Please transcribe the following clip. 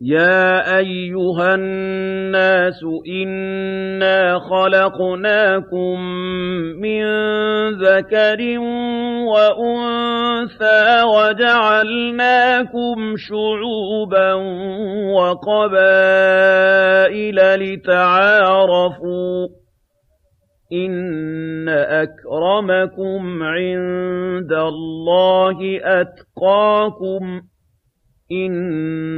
يَا أَيُّهَا النَّاسُ إِنَّا خَلَقْنَاكُم مِّن ذَكَرٍ وَأُنثَىٰ وَجَعَلْنَاكُمْ شُعُوبًا وَقَبَائِلَ لِتَعَارَفُوا ۚ إِنَّ أَكْرَمَكُمْ عِندَ اللَّهِ أَتْقَاكُمْ ۚ إِنَّ